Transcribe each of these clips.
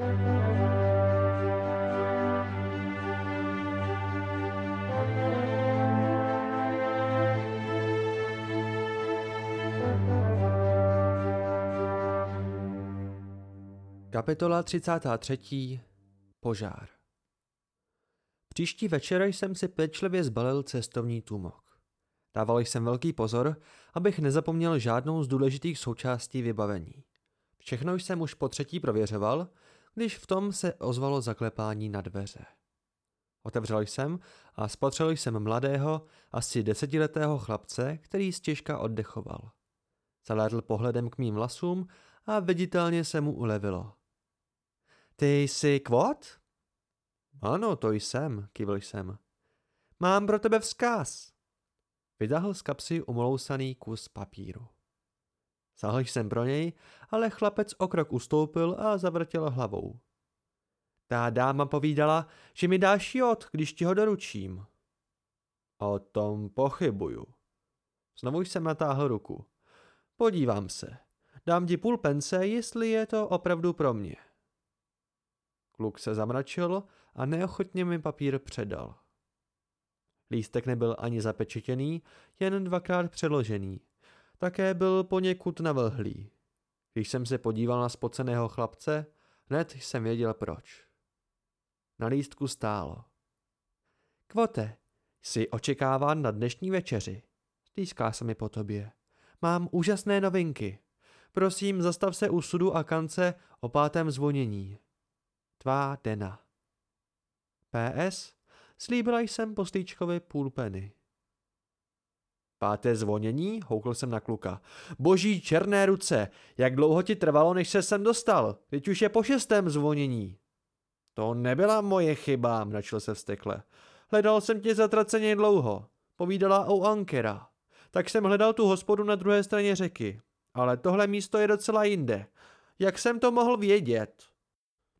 Kapitola 33. Požár Příští večer jsem si pečlivě zbalil cestovní tůmok. Dával jsem velký pozor, abych nezapomněl žádnou z důležitých součástí vybavení. Všechno jsem už po třetí prověřoval, když v tom se ozvalo zaklepání na dveře. Otevřel jsem a spatřil jsem mladého, asi desetiletého chlapce, který stěžka oddechoval. Zalédl pohledem k mým vlasům a viditelně se mu ulevilo. Ty jsi kvot? Ano, to jsem, kývil jsem. Mám pro tebe vzkaz. Vytáhl z kapsy umlousaný kus papíru. Zahl jsem pro něj, ale chlapec o krok ustoupil a zavrtěl hlavou. Ta dáma povídala, že mi dáš jod, když ti ho doručím. O tom pochybuju. Znovu jsem natáhl ruku. Podívám se. Dám ti půl pence, jestli je to opravdu pro mě. Kluk se zamračil a neochotně mi papír předal. Lístek nebyl ani zapečetěný, jen dvakrát přeložený. Také byl poněkud navlhlý. Když jsem se podíval na spoceného chlapce, hned jsem věděl proč. Na lístku stálo. Kvote, jsi očekáván na dnešní večeři. Stýská se mi po tobě. Mám úžasné novinky. Prosím, zastav se u sudu a kance o pátém zvonění. Tvá Dena. PS. Slíbila jsem poslíčkovi půl peny. Páté zvonění? Houkl jsem na kluka. Boží černé ruce, jak dlouho ti trvalo, než se sem dostal? Teď už je po šestém zvonění. To nebyla moje chyba, mračil se vstekle. Hledal jsem tě zatraceně dlouho. Povídala o Ankera. Tak jsem hledal tu hospodu na druhé straně řeky. Ale tohle místo je docela jinde. Jak jsem to mohl vědět?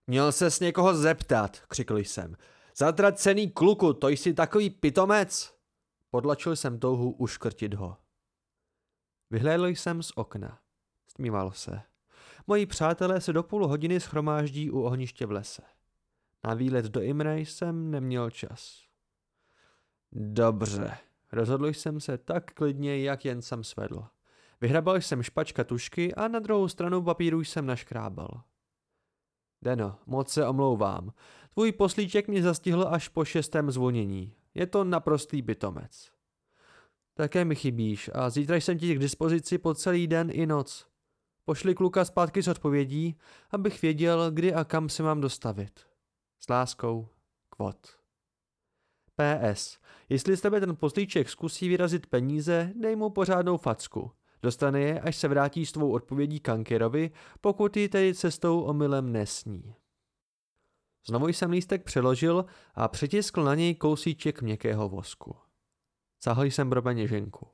Měl se s někoho zeptat, křikl jsem. Zatracený kluku, to jsi takový pitomec? Podlačil jsem touhu uškrtit ho. Vyhlédl jsem z okna. Stmívalo se. Moji přátelé se do půl hodiny schromáždí u ohniště v lese. Na výlet do Imre jsem neměl čas. Dobře, rozhodl jsem se tak klidně, jak jen jsem svedl. Vyhrabal jsem špačka tušky a na druhou stranu papíru jsem naškrábal. Deno, moc se omlouvám. Tvůj poslíček mě zastihl až po šestém zvonění. Je to naprostý bytomec. Také mi chybíš a zítra jsem ti k dispozici po celý den i noc. Pošli kluka zpátky s odpovědí, abych věděl, kdy a kam se mám dostavit. S láskou, Kvot. PS. Jestli z tebe ten poslíček zkusí vyrazit peníze, dej mu pořádnou facku. Dostane je, až se vrátí s tvou odpovědí Kankerovi, pokud ji tedy cestou omylem nesní. Znovu jsem lístek přeložil a přitiskl na něj kousíček měkkého vosku. Zahl jsem pro peněženku.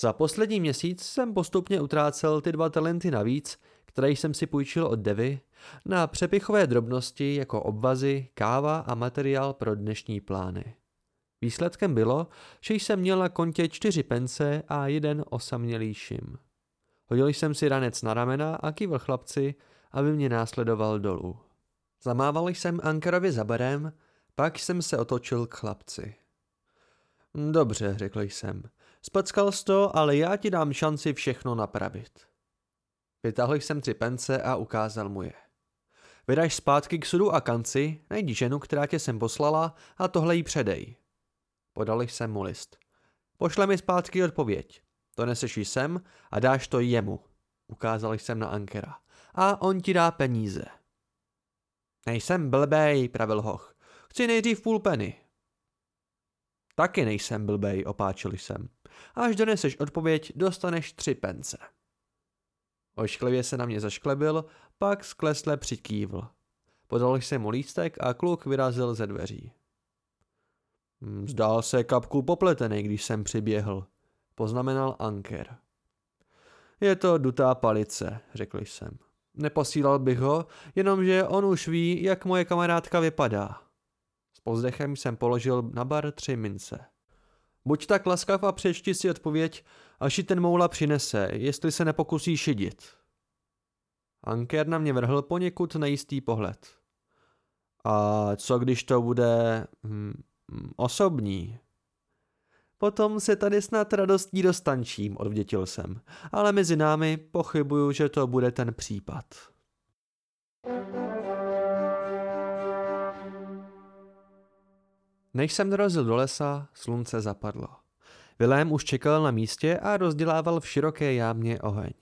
Za poslední měsíc jsem postupně utrácel ty dva talenty navíc, které jsem si půjčil od Devy, na přepichové drobnosti jako obvazy, káva a materiál pro dnešní plány. Výsledkem bylo, že jsem měl na kontě čtyři pence a jeden osamělý šim. Hodil jsem si ranec na ramena a kývl chlapci, aby mě následoval dolů. Zamával jsem Ankarovi za barem, pak jsem se otočil k chlapci. Dobře, řekl jsem. Spackal jsi to, ale já ti dám šanci všechno napravit. Vytáhl jsem tři pence a ukázal mu je. Vydaš zpátky k sudu a kanci, najdi ženu, která tě sem poslala a tohle jí předej. Podal jsem mu list. Pošle mi zpátky odpověď. To neseš jí sem a dáš to jemu. Ukázal jsem na Ankera. A on ti dá peníze. Nejsem blbej, pravil hoch. Chci nejdřív půl peny. Taky nejsem blbej, opáčil jsem. Až doneseš odpověď, dostaneš tři pence. Ošklivě se na mě zašklebil, pak sklesle přikývl. Podal jsem mu lístek a kluk vyrazil ze dveří. Hm, zdál se kapku popletený, když jsem přiběhl, poznamenal Anker. Je to dutá palice, řekl jsem. Neposílal bych ho, jenomže on už ví, jak moje kamarádka vypadá. S pozdechem jsem položil na bar tři mince. Buď tak laskav a přečti si odpověď, až ji ten moula přinese, jestli se nepokusí šidit. Anker na mě vrhl poněkud nejistý pohled. A co když to bude hm, osobní? Potom se tady snad radostí dostančím, odvdětil jsem, ale mezi námi pochybuju, že to bude ten případ. Než jsem dorazil do lesa, slunce zapadlo. Vilém už čekal na místě a rozdělával v široké jámě oheň.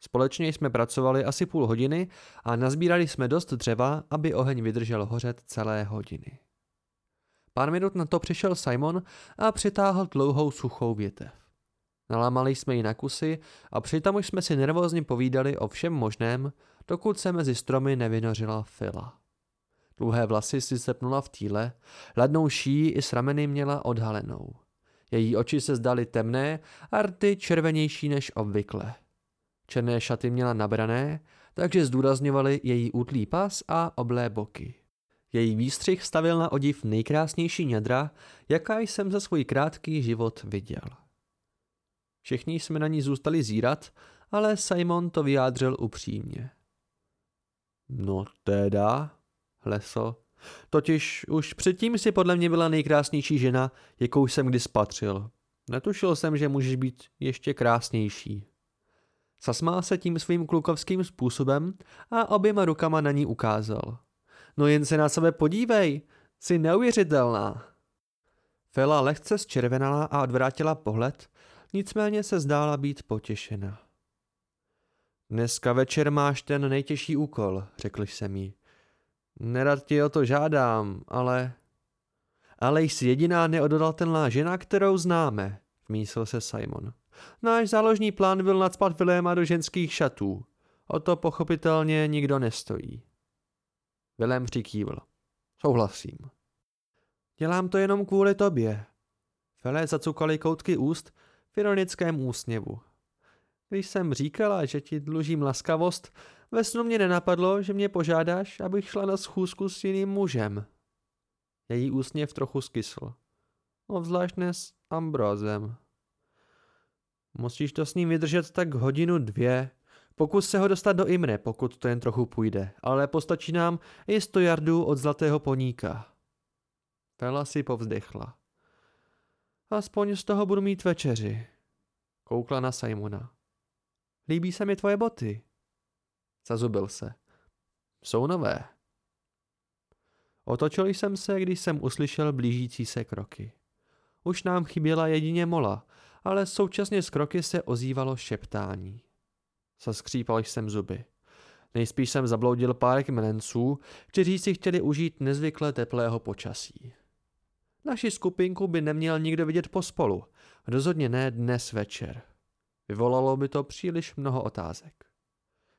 Společně jsme pracovali asi půl hodiny a nazbírali jsme dost dřeva, aby oheň vydržel hořet celé hodiny. Pár minut na to přišel Simon a přitáhl dlouhou suchou větev. Nalámali jsme ji na kusy a přitom už jsme si nervózně povídali o všem možném, dokud se mezi stromy nevynořila Fila. Dlouhé vlasy si sepnula v týle, ladnou šíji i s rameny měla odhalenou. Její oči se zdaly temné a rty červenější než obvykle. Černé šaty měla nabrané, takže zdůrazňovaly její útlý pas a oblé boky. Její výstřih stavil na odiv nejkrásnější ňadra, jaká jsem za svůj krátký život viděl. Všichni jsme na ní zůstali zírat, ale Simon to vyjádřil upřímně. No teda, hlesl. Totiž už předtím si podle mě byla nejkrásnější žena, jakou jsem kdy spatřil. Netušil jsem, že můžeš být ještě krásnější. Zasmál se tím svým klukovským způsobem a oběma rukama na ní ukázal. No jen se na sebe podívej, jsi neuvěřitelná. Fela lehce zčervenala a odvrátila pohled, nicméně se zdála být potěšena. Dneska večer máš ten nejtěžší úkol, řekl jsem jí. Nerad ti o to žádám, ale... Ale jsi jediná neodolatelná žena, kterou známe, vmísil se Simon. Náš záložní plán byl nadspat Viléma do ženských šatů. O to pochopitelně nikdo nestojí. Vilém přikývl. Souhlasím. Dělám to jenom kvůli tobě. Felé zacukali koutky úst v ironickém úsměvu. Když jsem říkala, že ti dlužím laskavost, ve snu mě nenapadlo, že mě požádáš, abych šla na schůzku s jiným mužem. Její úsměv trochu skysl. Obzvlášť s Ambrozem. Musíš to s ním vydržet tak hodinu dvě. Pokus se ho dostat do Imre, pokud to jen trochu půjde, ale postačí nám i sto jardů od zlatého poníka. Fela si povzdechla. Aspoň z toho budu mít večeři. Koukla na Simona. Líbí se mi tvoje boty. Zazubil se. Jsou nové. Otočil jsem se, když jsem uslyšel blížící se kroky. Už nám chyběla jedině mola, ale současně z kroky se ozývalo šeptání. Zaskřípal jsem zuby. Nejspíš jsem zabloudil pár kmenenců, kteří si chtěli užít nezvykle teplého počasí. Naši skupinku by neměl nikdo vidět pospolu, rozhodně ne dnes večer. Vyvolalo by to příliš mnoho otázek.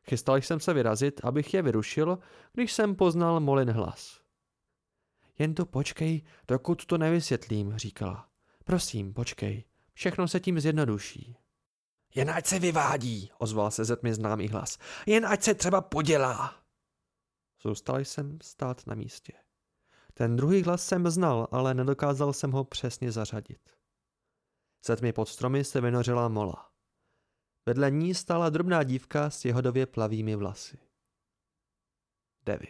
Chystal jsem se vyrazit, abych je vyrušil, když jsem poznal Molin hlas. Jen tu počkej, dokud to nevysvětlím, říkala. Prosím, počkej, všechno se tím zjednoduší. Jen ať se vyvádí, ozval se ze tmy známý hlas. Jen ať se třeba podělá. Zůstal jsem stát na místě. Ten druhý hlas jsem znal, ale nedokázal jsem ho přesně zařadit. Ze tmy pod stromy se vynořila mola. Vedle ní stála drobná dívka s jehodově plavými vlasy. Devy.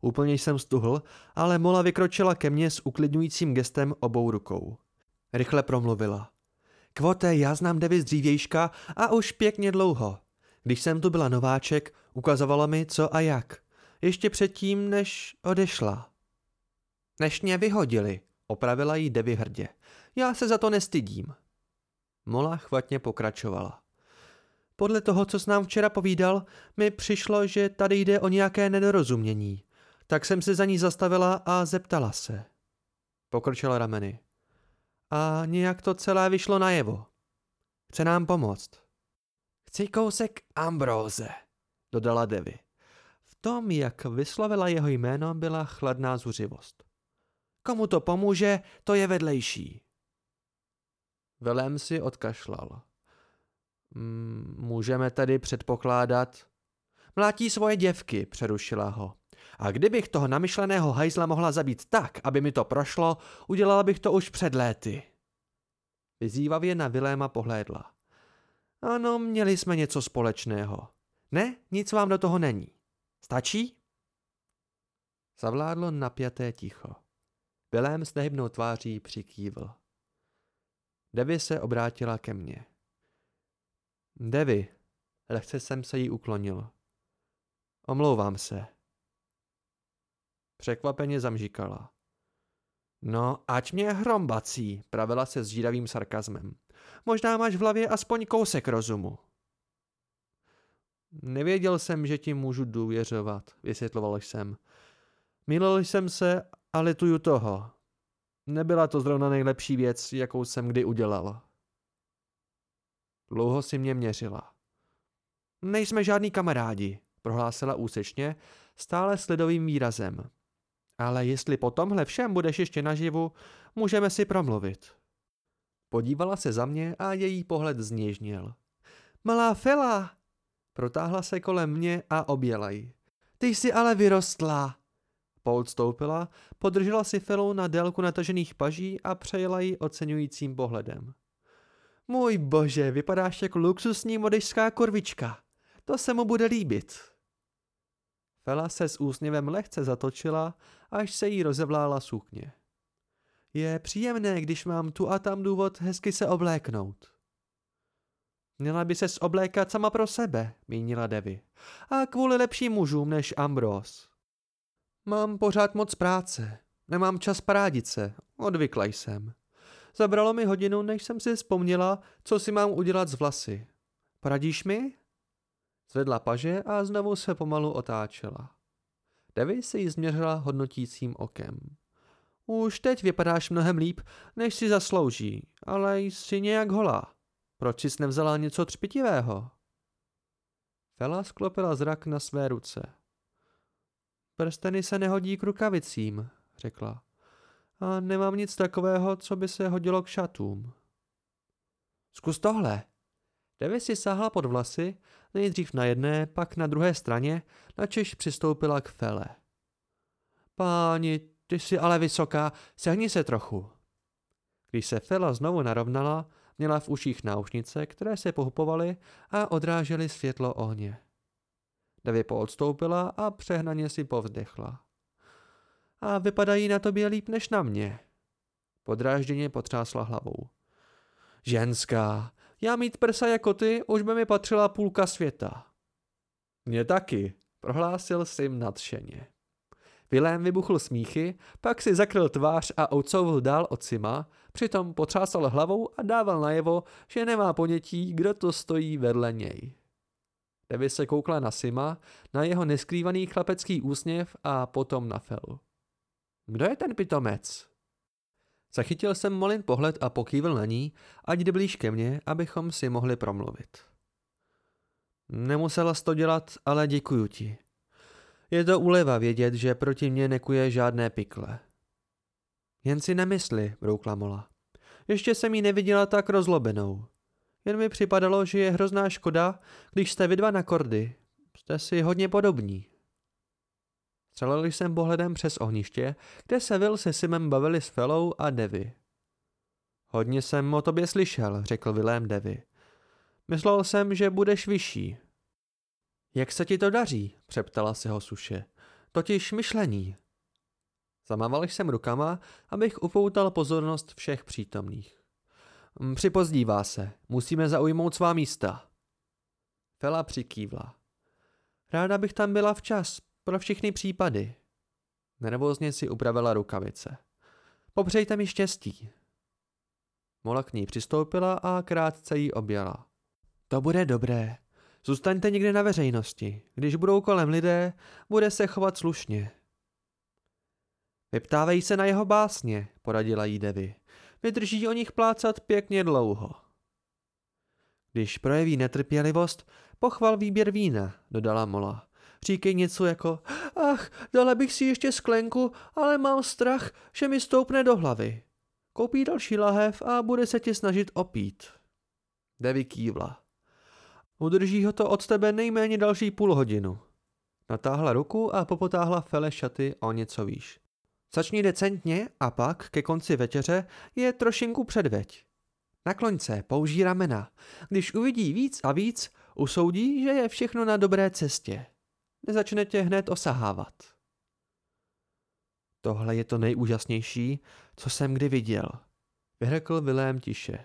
Úplně jsem stuhl, ale Mola vykročila ke mně s uklidňujícím gestem obou rukou. Rychle promluvila. Kvote, já znám Devy z dřívějška a už pěkně dlouho. Když jsem tu byla nováček, ukazovala mi co a jak. Ještě předtím, než odešla. Než mě vyhodili, opravila jí Devy hrdě. Já se za to nestydím. Mola chvatně pokračovala. Podle toho, co s nám včera povídal, mi přišlo, že tady jde o nějaké nedorozumění. Tak jsem se za ní zastavila a zeptala se. Pokrčila rameny. A nějak to celé vyšlo najevo. Chce nám pomoct. Chci kousek Ambróze, dodala Devi. V tom, jak vyslovila jeho jméno, byla chladná zuřivost. Komu to pomůže, to je vedlejší. Velem si odkašlal. Mm, můžeme tedy předpokládat... Mlátí svoje děvky, přerušila ho. A kdybych toho namyšleného hajzla mohla zabít tak, aby mi to prošlo, udělala bych to už před léty. Vyzývavě na Viléma pohlédla. Ano, měli jsme něco společného. Ne, nic vám do toho není. Stačí? Zavládlo napjaté ticho. Vilém s nehybnou tváří přikývl. Devi se obrátila ke mně. Devi, lehce jsem se jí uklonil. Omlouvám se. Překvapeně zamžíkala. No, ať mě hrombací, pravila se s žíravým sarkazmem. Možná máš v hlavě aspoň kousek rozumu. Nevěděl jsem, že ti můžu důvěřovat, vysvětloval jsem. Milil jsem se a lituju toho. Nebyla to zrovna nejlepší věc, jakou jsem kdy udělal. Dlouho si mě měřila. Nejsme žádní kamarádi, prohlásila úsečně, stále s lidovým výrazem. Ale jestli po tomhle všem budeš ještě naživu, můžeme si promluvit. Podívala se za mě a její pohled zněžněl. Malá Fela! Protáhla se kolem mě a objela ji. Ty jsi ale vyrostla! Poodstoupila, podržela si Felu na délku natažených paží a přejela ji oceňujícím pohledem. Můj bože, vypadáš jako luxusní modešská korvička. To se mu bude líbit. Fela se s úsměvem lehce zatočila, až se jí rozevlála sukně. Je příjemné, když mám tu a tam důvod hezky se obléknout. Měla by se oblékat sama pro sebe, mínila Devi. A kvůli lepším mužům než Ambros. Mám pořád moc práce. Nemám čas parádit se. Odvykla jsem. Zabralo mi hodinu, než jsem si vzpomněla, co si mám udělat z vlasy. Poradíš mi? Zvedla paže a znovu se pomalu otáčela. Devi si ji změřila hodnotícím okem. Už teď vypadáš mnohem líp, než si zaslouží, ale jsi nějak holá. Proč jsi nevzala něco třpitivého? Fela sklopila zrak na své ruce. Prsteny se nehodí k rukavicím, řekla. A nemám nic takového, co by se hodilo k šatům. Zkus tohle. Devi si sáhla pod vlasy, nejdřív na jedné, pak na druhé straně, načež přistoupila k Fele. Páni, ty jsi ale vysoká, sehni se trochu. Když se Fela znovu narovnala, měla v uších náušnice, které se pohupovaly a odrážely světlo ohně. Devi poodstoupila a přehnaně si povzdechla. A vypadají na tobě líp než na mě. Podrážděně potřásla hlavou. Ženská, já mít prsa jako ty, už by mi patřila půlka světa. Mně taky, prohlásil Sim nadšeně. Vilém vybuchl smíchy, pak si zakryl tvář a oucouvl dál od Sima, přitom potřásal hlavou a dával najevo, že nemá ponětí, kdo to stojí vedle něj. Devi se koukla na Sima, na jeho neskrývaný chlapecký úsměv a potom na Fel. Kdo je ten pitomec? Zachytil jsem Molin pohled a pokývil na ní, ať jde blíž ke mně, abychom si mohli promluvit. Nemusela to dělat, ale děkuju ti. Je to úleva vědět, že proti mně nekuje žádné pikle. Jen si nemysli, broukla Mola. Ještě jsem ji neviděla tak rozlobenou. Jen mi připadalo, že je hrozná škoda, když jste vy dva na kordy. Jste si hodně podobní. Střelil jsem pohledem přes ohniště, kde se Will se Simem bavili s Felou a Devi. Hodně jsem o tobě slyšel, řekl Willem Devi. Myslel jsem, že budeš vyšší. Jak se ti to daří? přeptala se ho suše. Totiž myšlení. Zamával jsem rukama, abych upoutal pozornost všech přítomných. Hm, připozdívá se, musíme zaujmout svá místa. Fela přikývla. Ráda bych tam byla včas, pro všechny případy. Nervózně si upravila rukavice. Popřejte mi štěstí. Mola k ní přistoupila a krátce jí objala. To bude dobré. Zůstaňte někde na veřejnosti. Když budou kolem lidé, bude se chovat slušně. Vyptávej se na jeho básně, poradila jí Devi. Vydrží o nich plácat pěkně dlouho. Když projeví netrpělivost, pochval výběr vína, dodala Mola. Říkej něco jako, ach, dala bych si ještě sklenku, ale mám strach, že mi stoupne do hlavy. Koupí další lahev a bude se ti snažit opít. Devi kývla. Udrží ho to od tebe nejméně další půl hodinu. Natáhla ruku a popotáhla Fele šaty o něco výš. Začni decentně a pak, ke konci večeře, je trošinku předveď. Nakloň se, použij ramena. Když uvidí víc a víc, usoudí, že je všechno na dobré cestě nezačne tě hned osahávat. Tohle je to nejúžasnější, co jsem kdy viděl, vyhrkl Vilém tiše.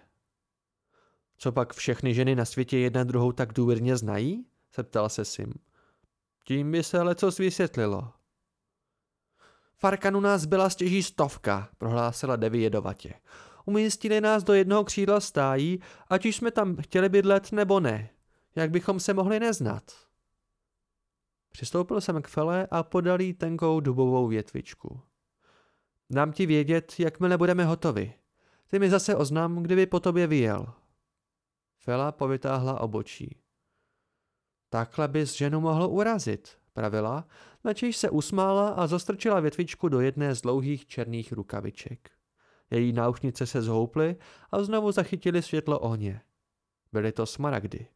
Co pak všechny ženy na světě jedna druhou tak důvěrně znají? zeptal se Sim. Tím by se lecos vysvětlilo. Farkanu nás byla stěží stovka, prohlásila Devi jedovatě. Umístili nás do jednoho křídla stájí, ať už jsme tam chtěli bydlet nebo ne. Jak bychom se mohli neznat? Přistoupil jsem k Fele a podal jí tenkou dubovou větvičku. Dám ti vědět, jakmile budeme hotovi. Ty mi zase oznam, kdyby po tobě vyjel. Fela povytáhla obočí. Takhle bys ženu mohl urazit, pravila, načež se usmála a zastrčila větvičku do jedné z dlouhých černých rukaviček. Její náušnice se zhouply a znovu zachytili světlo ohně. Byly to smaragdy.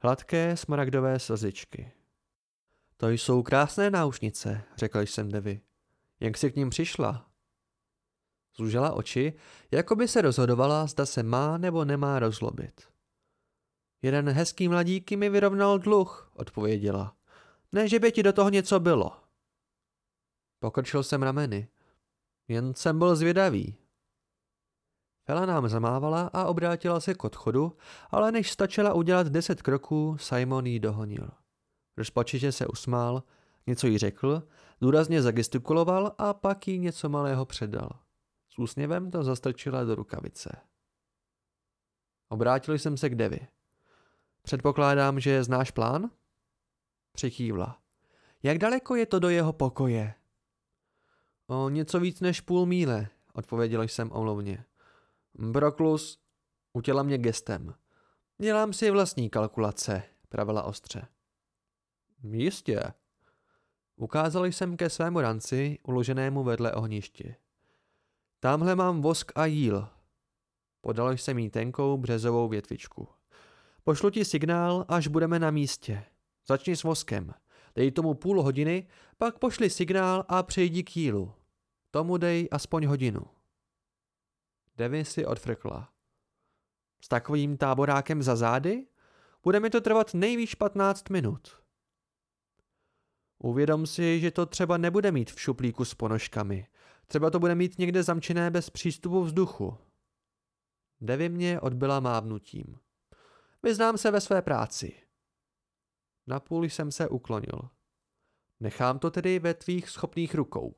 Hladké smaragdové slzičky. To jsou krásné náušnice, řekl jsem Devi. Jak jsi k ním přišla? Zlužela oči, jako by se rozhodovala, zda se má nebo nemá rozlobit. Jeden hezký mladík mi vyrovnal dluh, odpověděla. Ne, že by ti do toho něco bylo. Pokrčil jsem rameny. Jen jsem byl zvědavý. Fela nám zamávala a obrátila se k odchodu, ale než stačila udělat deset kroků, Simon jí dohonil. Rozpačitě se usmál, něco jí řekl, důrazně zagestikuloval a pak jí něco malého předal. S úsměvem to zastrčila do rukavice. Obrátil jsem se k Devi. Předpokládám, že znáš plán? Přikývla. Jak daleko je to do jeho pokoje? O něco víc než půl míle, odpověděl jsem omluvně. Broklus utěla mě gestem. Dělám si vlastní kalkulace, pravila ostře. Jistě. Ukázal jsem ke svému ranci, uloženému vedle ohniště. Tamhle mám vosk a jíl. Podal jsem jí tenkou březovou větvičku. Pošlu ti signál, až budeme na místě. Začni s voskem. Dej tomu půl hodiny, pak pošli signál a přejdi k jílu. Tomu dej aspoň hodinu. Devin si odfrkla. S takovým táborákem za zády? Bude mi to trvat nejvýš 15 minut. Uvědom si, že to třeba nebude mít v šuplíku s ponožkami. Třeba to bude mít někde zamčené bez přístupu vzduchu. Devi mě odbyla mávnutím. Vyznám se ve své práci. Napůl jsem se uklonil. Nechám to tedy ve tvých schopných rukou.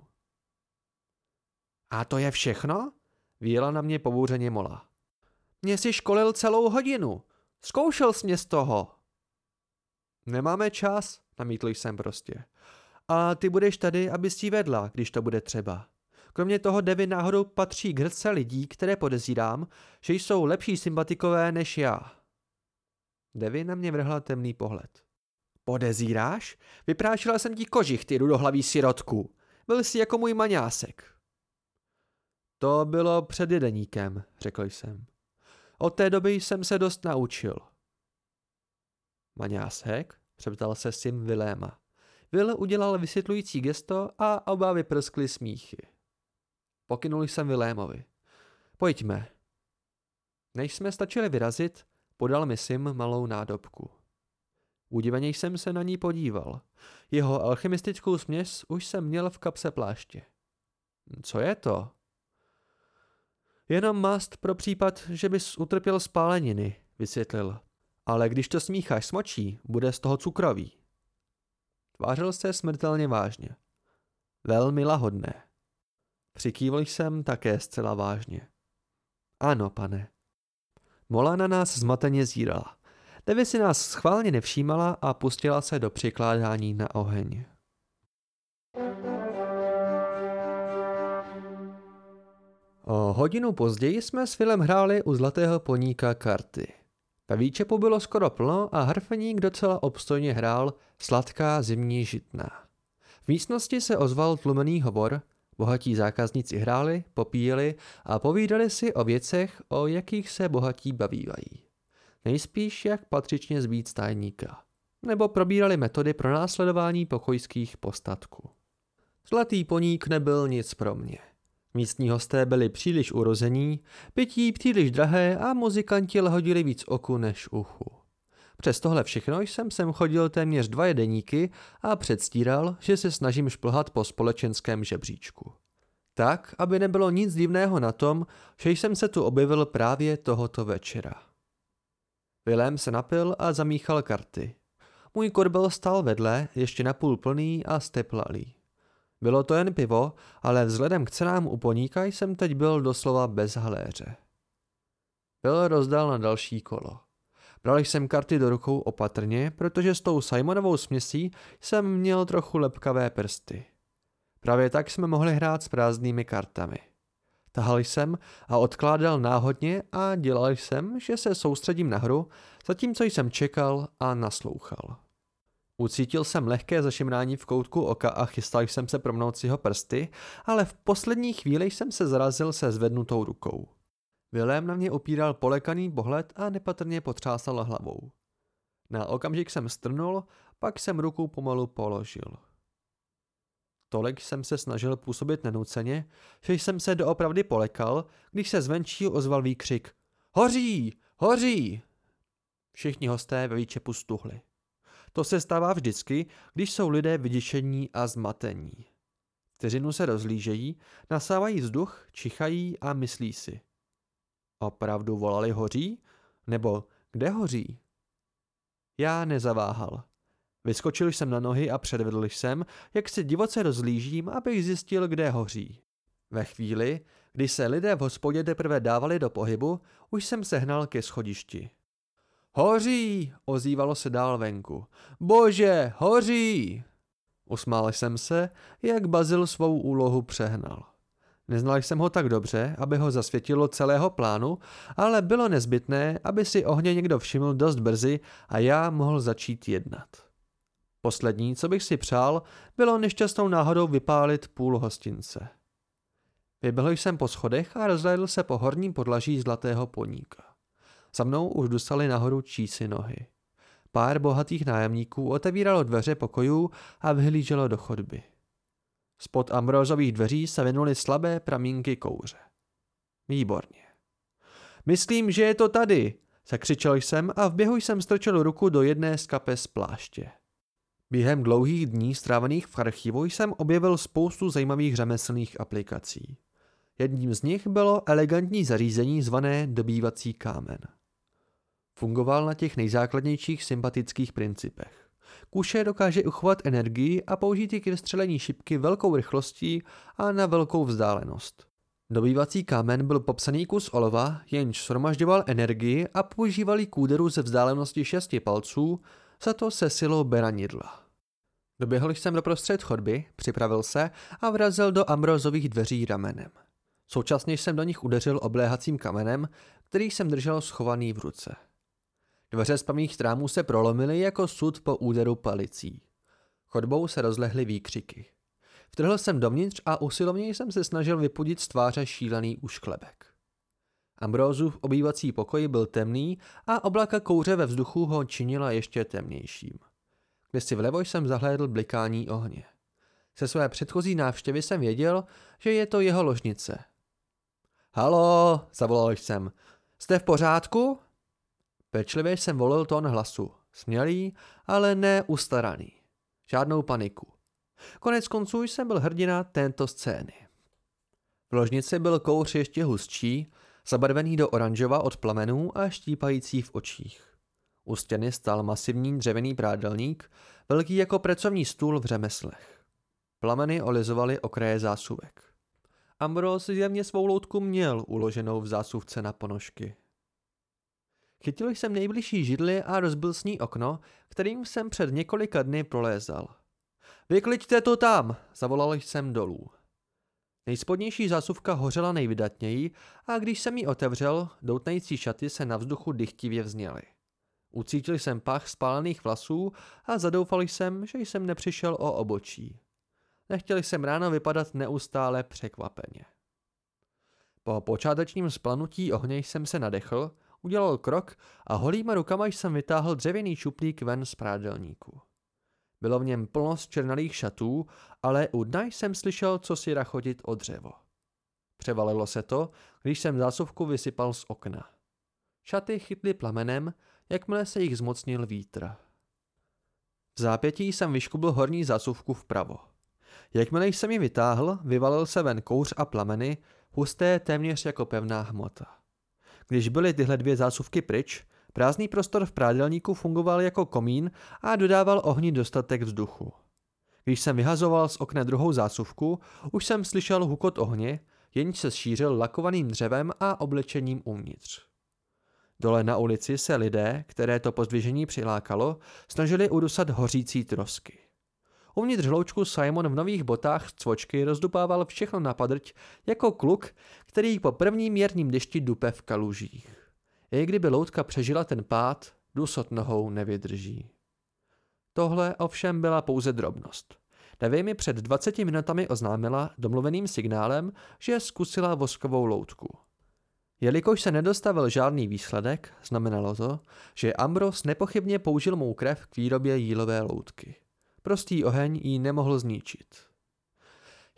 A to je všechno? Výjela na mě pobouřeně mola. Mě si školil celou hodinu. Zkoušel jsi mě z toho. Nemáme čas, namítl jsem prostě. A ty budeš tady, aby si vedla, když to bude třeba. Kromě toho Devi náhodou patří k hrce lidí, které podezírám, že jsou lepší sympatikové než já. Devi na mě vrhla temný pohled. Podezíráš? Vyprášila jsem ti kožich, ty rudohlavý sirotku. Byl jsi jako můj maňásek. To bylo před jedeníkem, řekl jsem. Od té doby jsem se dost naučil. Maňásek? Přeptal se Sim Viléma. Vil udělal vysvětlující gesto a oba vyprskly smíchy. Pokynul jsem Vilémovi. Pojďme. Než jsme stačili vyrazit, podal mi Sim malou nádobku. Udiveně jsem se na ní podíval. Jeho alchymistickou směs už jsem měl v kapse pláště. Co je to? Jenom mast pro případ, že bys utrpěl spáleniny, vysvětlil. Ale když to smícháš s močí, bude z toho cukrový. Tvářil se smrtelně vážně. Velmi lahodné. Přikývl jsem také zcela vážně. Ano, pane. Mola na nás zmateně zírala. Devi si nás schválně nevšímala a pustila se do přikládání na oheň. O hodinu později jsme s Filem hráli u Zlatého poníka karty. Ve výčepu bylo skoro plno a hrfeník docela obstojně hrál sladká zimní žitná. V místnosti se ozval tlumený hovor, bohatí zákazníci hráli, popíjeli a povídali si o věcech, o jakých se bohatí bavívají. Nejspíš jak patřičně zbít stajníka. Nebo probírali metody pro následování pokojských postatků. Zlatý poník nebyl nic pro mě. Místní hosté byli příliš urození, pití příliš drahé a muzikanti lehodili víc oku než uchu. Přes tohle všechno jsem sem chodil téměř dva jedeníky a předstíral, že se snažím šplhat po společenském žebříčku. Tak, aby nebylo nic divného na tom, že jsem se tu objevil právě tohoto večera. Vilém se napil a zamíchal karty. Můj korbel stál vedle, ještě napůl plný a steplalý. Bylo to jen pivo, ale vzhledem k cenám u poníka jsem teď byl doslova bez haléře. Bill rozdal na další kolo. Bral jsem karty do rukou opatrně, protože s tou Simonovou směsí jsem měl trochu lepkavé prsty. Právě tak jsme mohli hrát s prázdnými kartami. Tahal jsem a odkládal náhodně a dělal jsem, že se soustředím na hru, zatímco jsem čekal a naslouchal. Ucítil jsem lehké zašimrání v koutku oka a chystal jsem se promnout si ho prsty, ale v poslední chvíli jsem se zarazil se zvednutou rukou. Vilém na mě opíral polekaný pohled a nepatrně potřásal hlavou. Na okamžik jsem strnul, pak jsem ruku pomalu položil. Tolik jsem se snažil působit nenuceně, že jsem se doopravdy polekal, když se zvenčí ozval výkřik Hoří! Hoří! Všichni hosté ve výčepu stuhli. To se stává vždycky, když jsou lidé vyděšení a zmatení. Vteřinu se rozlížejí, nasávají vzduch, čichají a myslí si. Opravdu volali hoří? Nebo kde hoří? Já nezaváhal. Vyskočil jsem na nohy a předvedl jsem, jak se divoce rozlížím, abych zjistil, kde hoří. Ve chvíli, kdy se lidé v hospodě teprve dávali do pohybu, už jsem sehnal ke schodišti. Hoří, ozývalo se dál venku. Bože, hoří! Usmál jsem se, jak Bazil svou úlohu přehnal. Neznal jsem ho tak dobře, aby ho zasvětilo celého plánu, ale bylo nezbytné, aby si ohně někdo všiml dost brzy a já mohl začít jednat. Poslední, co bych si přál, bylo nešťastnou náhodou vypálit půl hostince. Vyběhl jsem po schodech a rozhlédl se po horním podlaží zlatého poníka. Za mnou už dostali nahoru čísi nohy. Pár bohatých nájemníků otevíralo dveře pokojů a vyhlíželo do chodby. Spod ambrozových dveří se vynuly slabé pramínky kouře. Výborně. Myslím, že je to tady, zakřičel jsem a v běhu jsem strčil ruku do jedné z kapes pláště. Během dlouhých dní strávených v archivu jsem objevil spoustu zajímavých řemeslných aplikací. Jedním z nich bylo elegantní zařízení zvané dobývací kámen. Fungoval na těch nejzákladnějších sympatických principech. Kuše dokáže uchovat energii a použít ji k vystřelení šipky velkou rychlostí a na velkou vzdálenost. Dobývací kámen byl popsaný kus olova, jenž shromažďoval energii a používal ji k úderu ze vzdálenosti šesti palců, za to se silou beranidla. Doběhl jsem do prostřed chodby, připravil se a vrazil do ambrozových dveří ramenem. Současně jsem do nich udeřil obléhacím kamenem, který jsem držel schovaný v ruce. Dveře z pevných strámů se prolomily jako sud po úderu palicí. Chodbou se rozlehly výkřiky. Vtrhl jsem dovnitř a usilovně jsem se snažil vypudit z tváře šílený ušklebek. Ambrózův obývací pokoj byl temný a oblaka kouře ve vzduchu ho činila ještě temnějším. Kde si vlevo jsem zahlédl blikání ohně. Se své předchozí návštěvy jsem věděl, že je to jeho ložnice. Halo, zavolal jsem. Jste v pořádku? Pečlivě jsem volil tón hlasu. Smělý, ale ne ustaraný. Žádnou paniku. Konec konců jsem byl hrdina této scény. V ložnici byl kouř ještě hustší, zabarvený do oranžova od plamenů a štípající v očích. U stěny stál masivní dřevěný prádelník, velký jako pracovní stůl v řemeslech. Plameny olizovaly okraje zásuvek. Ambros zjevně svou loutku měl uloženou v zásuvce na ponožky. Chytil jsem nejbližší židli a rozbil s ní okno, kterým jsem před několika dny prolézal. Vykliďte to tam, zavolal jsem dolů. Nejspodnější zásuvka hořela nejvydatněji a když jsem ji otevřel, doutnající šaty se na vzduchu dychtivě vzněly. Ucítil jsem pach spálených vlasů a zadoufal jsem, že jsem nepřišel o obočí. Nechtěl jsem ráno vypadat neustále překvapeně. Po počátečním splanutí ohně jsem se nadechl, udělal krok a holýma rukama jsem vytáhl dřevěný šuplík ven z prádelníku. Bylo v něm plno z černalých šatů, ale u dna jsem slyšel, co si rachotit o dřevo. Převalilo se to, když jsem zásuvku vysypal z okna. Šaty chytly plamenem, jakmile se jich zmocnil vítr. V zápětí jsem vyškubl horní zásuvku vpravo. Jakmile jsem ji vytáhl, vyvalil se ven kouř a plameny, husté téměř jako pevná hmota. Když byly tyhle dvě zásuvky pryč, prázdný prostor v prádelníku fungoval jako komín a dodával ohni dostatek vzduchu. Když jsem vyhazoval z okna druhou zásuvku, už jsem slyšel hukot ohně, jenž se šířil lakovaným dřevem a oblečením uvnitř. Dole na ulici se lidé, které to pozdvižení přilákalo, snažili udusat hořící trosky. Uvnitř hloučku Simon v nových botách z cvočky rozdupával všechno na padrť jako kluk, který po prvním měrním dešti dupe v kalužích. I kdyby loutka přežila ten pád, dusot nohou nevydrží. Tohle ovšem byla pouze drobnost. Nevě mi před 20 minutami oznámila domluveným signálem, že zkusila voskovou loutku. Jelikož se nedostavil žádný výsledek, znamenalo to, že Ambros nepochybně použil mou krev k výrobě jílové loutky. Prostý oheň ji nemohl zničit.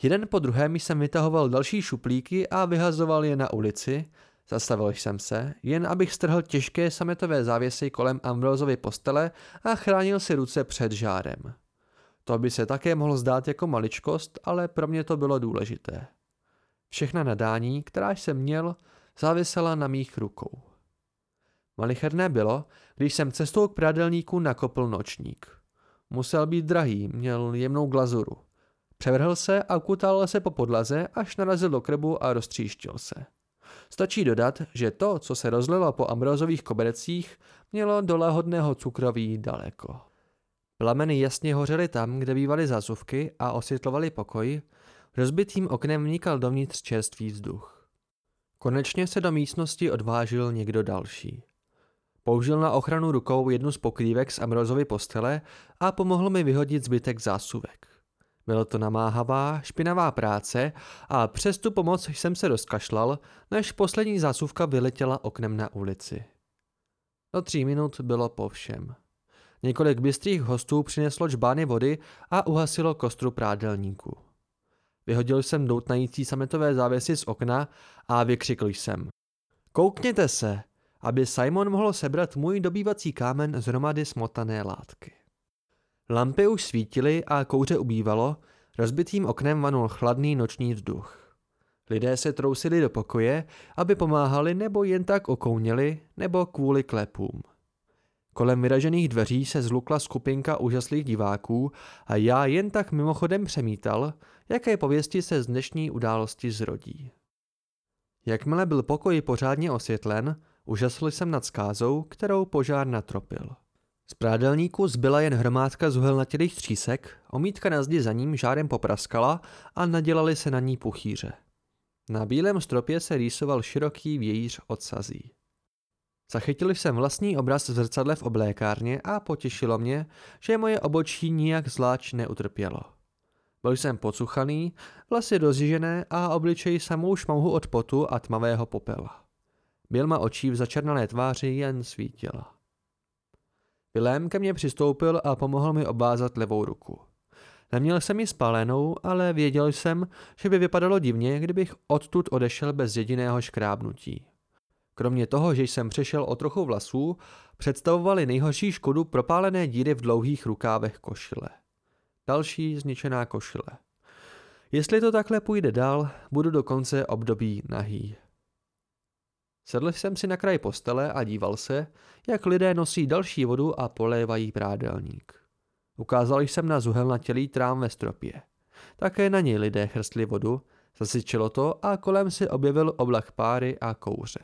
Jeden po druhém jsem vytahoval další šuplíky a vyhazoval je na ulici, Zastavil jsem se, jen abych strhl těžké sametové závěsy kolem Ambrozovy postele a chránil si ruce před žárem. To by se také mohlo zdát jako maličkost, ale pro mě to bylo důležité. Všechna nadání, která jsem měl, závisela na mých rukou. Malicherné bylo, když jsem cestou k prádelníku nakopl nočník. Musel být drahý, měl jemnou glazuru. Převrhl se a kutal se po podlaze, až narazil do krbu a roztříštil se. Stačí dodat, že to, co se rozlilo po ambrozových kobercích, mělo do lahodného cukroví daleko. Plameny jasně hořely tam, kde bývaly zásuvky a osvětlovaly pokoj, rozbitým oknem vnikal dovnitř čerstvý vzduch. Konečně se do místnosti odvážil někdo další. Použil na ochranu rukou jednu z pokrývek z Amrozovy postele a pomohl mi vyhodit zbytek zásuvek. Bylo to namáhavá, špinavá práce a přes tu pomoc jsem se rozkašlal, než poslední zásuvka vyletěla oknem na ulici. Do tří minut bylo po všem. Několik bystrých hostů přineslo čbány vody a uhasilo kostru prádelníku. Vyhodil jsem doutnající sametové závěsy z okna a vykřikl jsem. Koukněte se, aby Simon mohl sebrat můj dobývací kámen z hromady smotané látky. Lampy už svítily a kouře ubývalo, rozbitým oknem vanul chladný noční vzduch. Lidé se trousili do pokoje, aby pomáhali nebo jen tak okouněli, nebo kvůli klepům. Kolem vyražených dveří se zlukla skupinka úžaslých diváků a já jen tak mimochodem přemítal, jaké pověsti se z dnešní události zrodí. Jakmile byl pokoj pořádně osvětlen, užasl jsem nad skázou, kterou požár natropil. Z prádelníku zbyla jen hromádka zuhelnatělých třísek, omítka na zdi za ním žárem popraskala a nadělali se na ní puchýře. Na bílém stropě se rýsoval široký vějíř od sazí. Zachytil jsem vlastní obraz v zrcadle v oblékárně a potěšilo mě, že moje obočí nijak zvlášť neutrpělo. Byl jsem pocuchaný, vlasy rozjížené a obličej samou šmouhu od potu a tmavého popela. Bělma očí v začernalé tváři jen svítila. Vilém ke mně přistoupil a pomohl mi obázat levou ruku. Neměl jsem ji spálenou, ale věděl jsem, že by vypadalo divně, kdybych odtud odešel bez jediného škrábnutí. Kromě toho, že jsem přešel o trochu vlasů, představovaly nejhorší škodu propálené díry v dlouhých rukávech košile. Další zničená košile. Jestli to takhle půjde dál, budu do konce období nahý. Sedl jsem si na kraj postele a díval se, jak lidé nosí další vodu a polévají prádelník. Ukázal jsem na zuhelnatělý trám ve stropě. Také na něj lidé chrstli vodu, zasyčilo to a kolem si objevil oblak páry a kouře.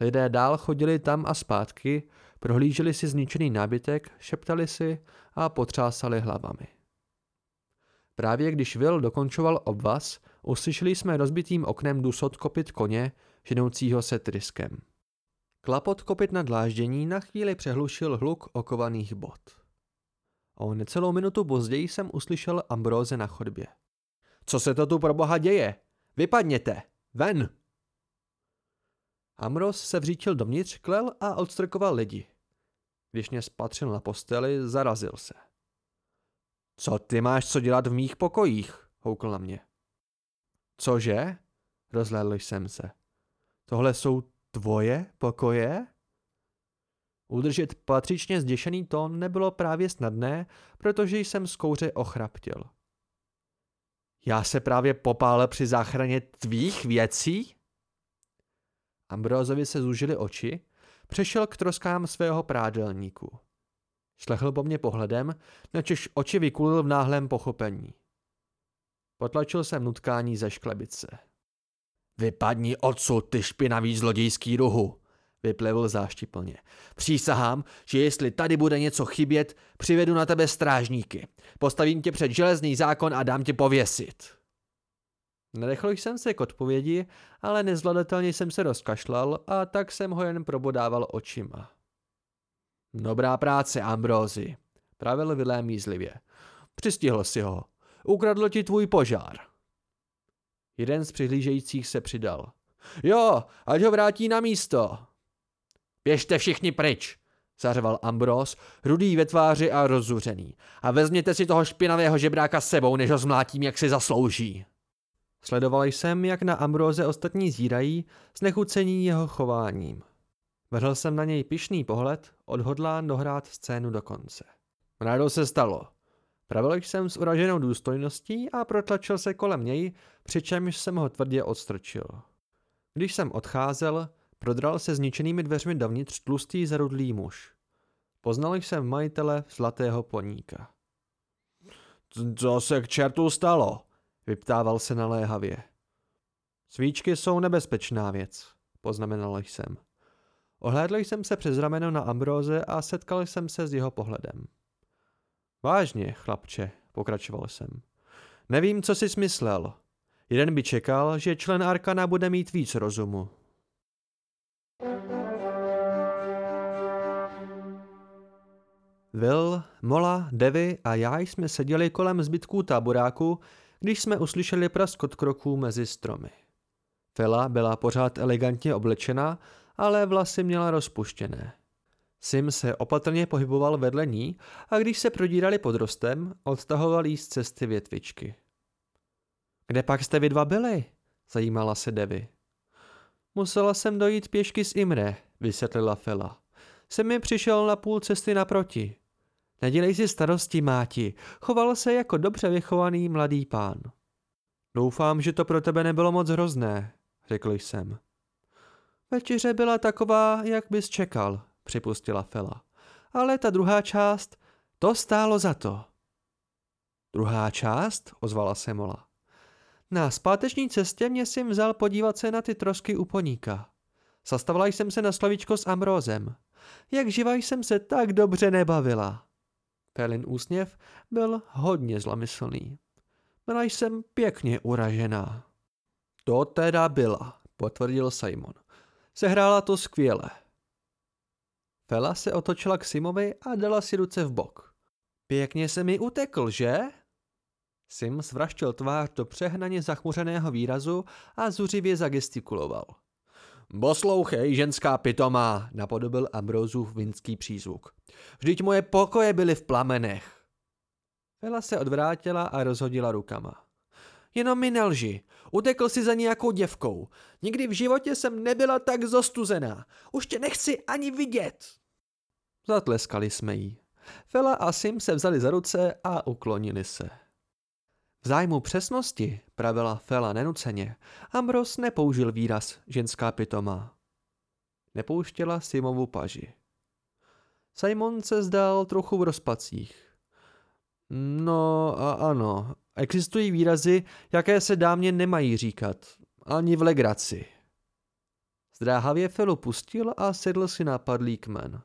Lidé dál chodili tam a zpátky, prohlíželi si zničený nábytek, šeptali si a potřásali hlavami. Právě když Will dokončoval obvaz, uslyšeli jsme rozbitým oknem dusot kopit koně, ženoucího se tryskem. Klapot kopit na dláždění na chvíli přehlušil hluk okovaných bot. O necelou minutu později jsem uslyšel Ambróze na chodbě. Co se to tu pro boha děje? Vypadněte! Ven! Amros se vřítil dovnitř, klel a odstrkoval lidi. Když mě spatřil na posteli, zarazil se. Co ty máš co dělat v mých pokojích? houkl na mě. Cože? Rozhlédl jsem se. Tohle jsou tvoje pokoje? Udržet patřičně zděšený tón nebylo právě snadné, protože jsem z kouře ochraptěl. Já se právě popálil při záchraně tvých věcí? Ambrozovi se zúžily oči, přešel k troskám svého prádelníku. Šlechl po mně pohledem, načež oči vykulil v náhlém pochopení. Potlačil jsem nutkání ze šklebice. Vypadni odsud, ty špinavý zlodějský ruhu, vyplevil záštiplně. Přísahám, že jestli tady bude něco chybět, přivedu na tebe strážníky. Postavím tě před železný zákon a dám tě pověsit. Nedechl jsem se k odpovědi, ale nezvladatelně jsem se rozkašlal a tak jsem ho jen probodával očima. Dobrá práce, Ambrozi, pravil Vilém jízlivě. Přistihl si ho. Ukradl ti tvůj požár. Jeden z přihlížejících se přidal. Jo, ať ho vrátí na místo. Běžte všichni pryč, zařval Ambros, rudý ve tváři a rozuřený. A vezměte si toho špinavého žebráka s sebou, než ho zmlátím, jak si zaslouží. Sledoval jsem, jak na Ambroze ostatní zírají, s nechucení jeho chováním. Vrhl jsem na něj pišný pohled, odhodlán dohrát scénu do konce. Rádo se stalo. Pravil jsem s uraženou důstojností a protlačil se kolem něj, přičemž jsem ho tvrdě odstrčil. Když jsem odcházel, prodral se zničenými dveřmi dovnitř tlustý zarudlý muž. Poznal jsem majitele zlatého poníka. Co se k čertu stalo? Vyptával se naléhavě. Svíčky jsou nebezpečná věc, poznamenal jsem. Ohlédl jsem se přes rameno na Ambróze a setkal jsem se s jeho pohledem. Vážně, chlapče, pokračoval jsem. Nevím, co jsi smyslel. Jeden by čekal, že člen Arkana bude mít víc rozumu. Will, Mola, Devi a já jsme seděli kolem zbytků táboráku, když jsme uslyšeli praskot kroků mezi stromy. Fela byla pořád elegantně oblečena, ale vlasy měla rozpuštěné. Sim se opatrně pohyboval vedle ní a když se prodírali pod rostem, odtahoval jí z cesty větvičky. Kde pak jste vy dva byli? Zajímala se Devi. Musela jsem dojít pěšky z Imre, vysvětlila Fela. Jsem mi přišel na půl cesty naproti. Nedělej si starosti, máti. Choval se jako dobře vychovaný mladý pán. Doufám, že to pro tebe nebylo moc hrozné, řekl jsem. Večeře byla taková, jak bys čekal, připustila Fela. Ale ta druhá část, to stálo za to. Druhá část? ozvala se Mola. Na zpáteční cestě mě si vzal podívat se na ty trosky u poníka. Zastavila jsem se na slovíčko s Ambrózem. Jak živa jsem se tak dobře nebavila. Pelin úsměv byl hodně zlomyslný. Byla jsem pěkně uražená. To teda byla, potvrdil Simon. Sehrála to skvěle. Fela se otočila k Simovi a dala si ruce v bok. Pěkně se mi utekl, že? Sim svraštil tvář do přehnaně zachmuřeného výrazu a zuřivě zagestikuloval. Boslouchej, ženská pitomá, napodobil Ambrozův vinský přízvuk. Vždyť moje pokoje byly v plamenech. Fela se odvrátila a rozhodila rukama. Jenom mi nelži. Utekl si za nějakou děvkou. Nikdy v životě jsem nebyla tak zostuzená. Už tě nechci ani vidět. Zatleskali jsme jí. Fela a Sim se vzali za ruce a uklonili se. V zájmu přesnosti, pravila Fela nenuceně, Ambros nepoužil výraz ženská pitomá. Nepouštěla Simovu paži. Simon se zdál trochu v rozpacích. No a ano, existují výrazy, jaké se dámě nemají říkat, ani v legraci. Zdráhavě Felu pustil a sedl si na padlý kmen.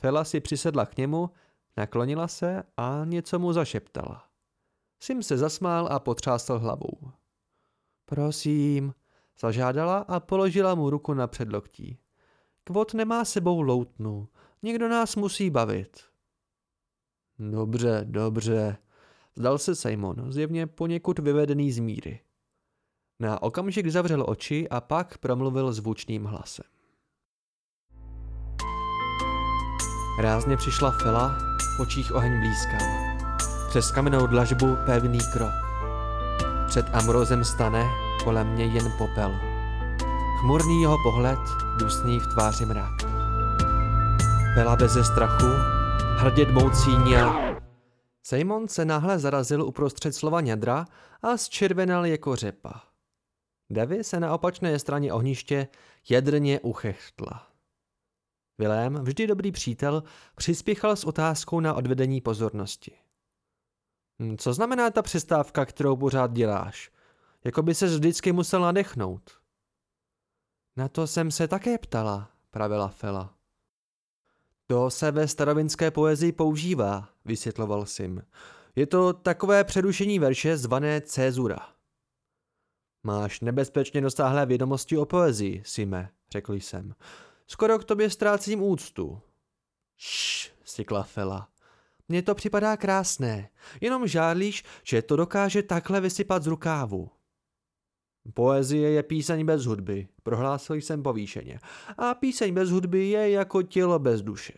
Fela si přisedla k němu, naklonila se a něco mu zašeptala. Sim se zasmál a potřásl hlavou. Prosím, zažádala a položila mu ruku na předloktí. Kvot nemá sebou loutnu, někdo nás musí bavit. Dobře, dobře, zdal se Simon, zjevně poněkud vyvedený z míry. Na okamžik zavřel oči a pak promluvil zvučným hlasem. Rázně přišla Fela, v očích oheň blízkal. Přes kamennou dlažbu pevný krok. Před Amrozem stane kolem mě jen popel. Chmurný jeho pohled, dusný v tváři mrak. Vela beze strachu, hrdě dmoucí měl. Simon se náhle zarazil uprostřed slova ňadra a zčervenal jako řepa. Davy se na opačné straně ohniště jedrně uchechtla. Vilém, vždy dobrý přítel, přispěchal s otázkou na odvedení pozornosti. Hm, co znamená ta přestávka, kterou pořád děláš? Jako by se vždycky musel nadechnout. Na to jsem se také ptala, pravila Fela. To se ve starovinské poezii používá, vysvětloval Sim. Je to takové přerušení verše zvané cézura. Máš nebezpečně dosáhlé vědomosti o poezii, Sime, řekl jsem. Skoro k tobě ztrácím úctu. Šš, stikla Fela. Mně to připadá krásné, jenom žádlíš, že to dokáže takhle vysypat z rukávu. Poezie je píseň bez hudby, prohlásil jsem povýšeně. A píseň bez hudby je jako tělo bez duše.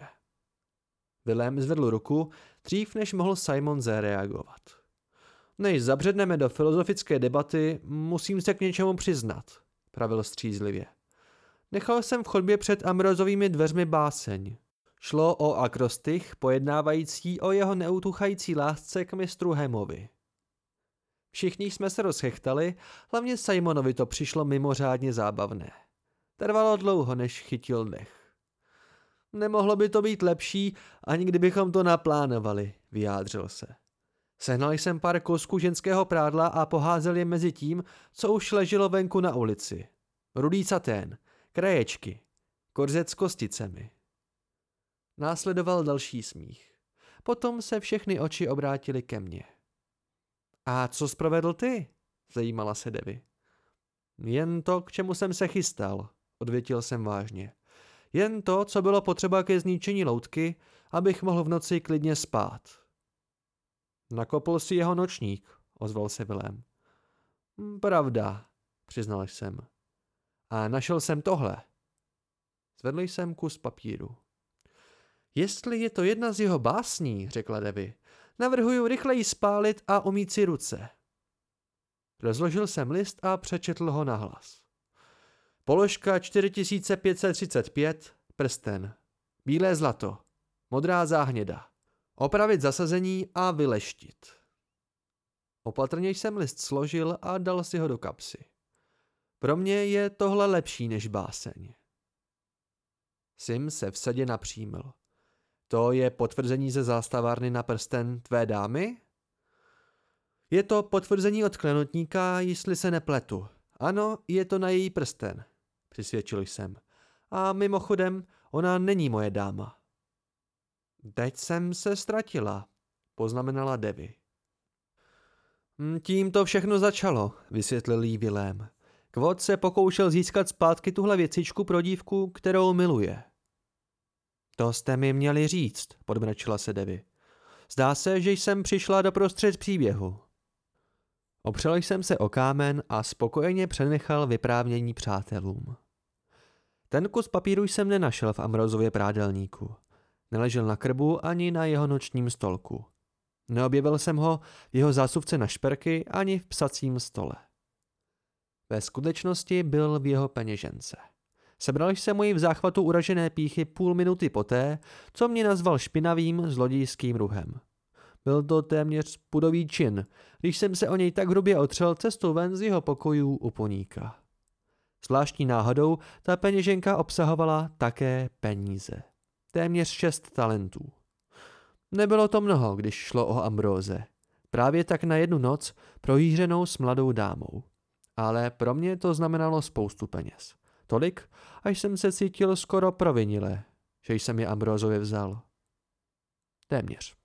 Willem zvedl ruku, dřív než mohl Simon zareagovat. Než zabředneme do filozofické debaty, musím se k něčemu přiznat, pravil střízlivě. Nechal jsem v chodbě před Amrozovými dveřmi báseň. Šlo o akrostych pojednávající o jeho neutuchající lásce k mistru Hemovi. Všichni jsme se rozchechtali, hlavně Simonovi to přišlo mimořádně zábavné. Trvalo dlouho, než chytil dech. Nemohlo by to být lepší, ani kdybychom to naplánovali, vyjádřil se. Sehnal jsem pár kosků ženského prádla a poházel je mezi tím, co už leželo venku na ulici. Rudý satén, kraječky, korzet s kosticemi. Následoval další smích. Potom se všechny oči obrátily ke mně. A co zprovedl ty? Zajímala se Devi. Jen to, k čemu jsem se chystal, odvětil jsem vážně. Jen to, co bylo potřeba ke zničení loutky, abych mohl v noci klidně spát. Nakopl si jeho nočník, ozval se Vilém. Hm, pravda, přiznal jsem. A našel jsem tohle. Zvedl jsem kus papíru. Jestli je to jedna z jeho básní, řekla Devi, navrhuju rychleji spálit a umít si ruce. Rozložil jsem list a přečetl ho nahlas. Položka 4535, prsten. Bílé zlato. Modrá záhněda. Opravit zasazení a vyleštit. Opatrně jsem list složil a dal si ho do kapsy. Pro mě je tohle lepší než báseň. Sim se v sadě napřímil. To je potvrzení ze zástavárny na prsten tvé dámy? Je to potvrzení od klenotníka, jestli se nepletu. Ano, je to na její prsten, přisvědčil jsem. A mimochodem, ona není moje dáma. Teď jsem se ztratila, poznamenala Devi. Hm, tím to všechno začalo, vysvětlil jí Vilém. Kvot se pokoušel získat zpátky tuhle věcičku pro dívku, kterou miluje. To jste mi měli říct, podmračila se Devi. Zdá se, že jsem přišla do prostřed příběhu. Opřel jsem se o kámen a spokojeně přenechal vyprávění přátelům. Ten kus papíru jsem nenašel v Amrozově prádelníku. Neležel na krbu ani na jeho nočním stolku. Neobjevil jsem ho v jeho zásuvce na šperky ani v psacím stole. Ve skutečnosti byl v jeho peněžence. Sebral jsem mu v záchvatu uražené píchy půl minuty poté, co mě nazval špinavým zlodějským ruhem. Byl to téměř pudový čin, když jsem se o něj tak hrubě otřel cestou ven z jeho pokojů u poníka. Zvláštní náhodou ta peněženka obsahovala také peníze. Téměř šest talentů. Nebylo to mnoho, když šlo o Ambróze. Právě tak na jednu noc prohýřenou s mladou dámou. Ale pro mě to znamenalo spoustu peněz. Tolik, až jsem se cítil skoro provinile, že jsem je Ambrózovi vzal. Téměř.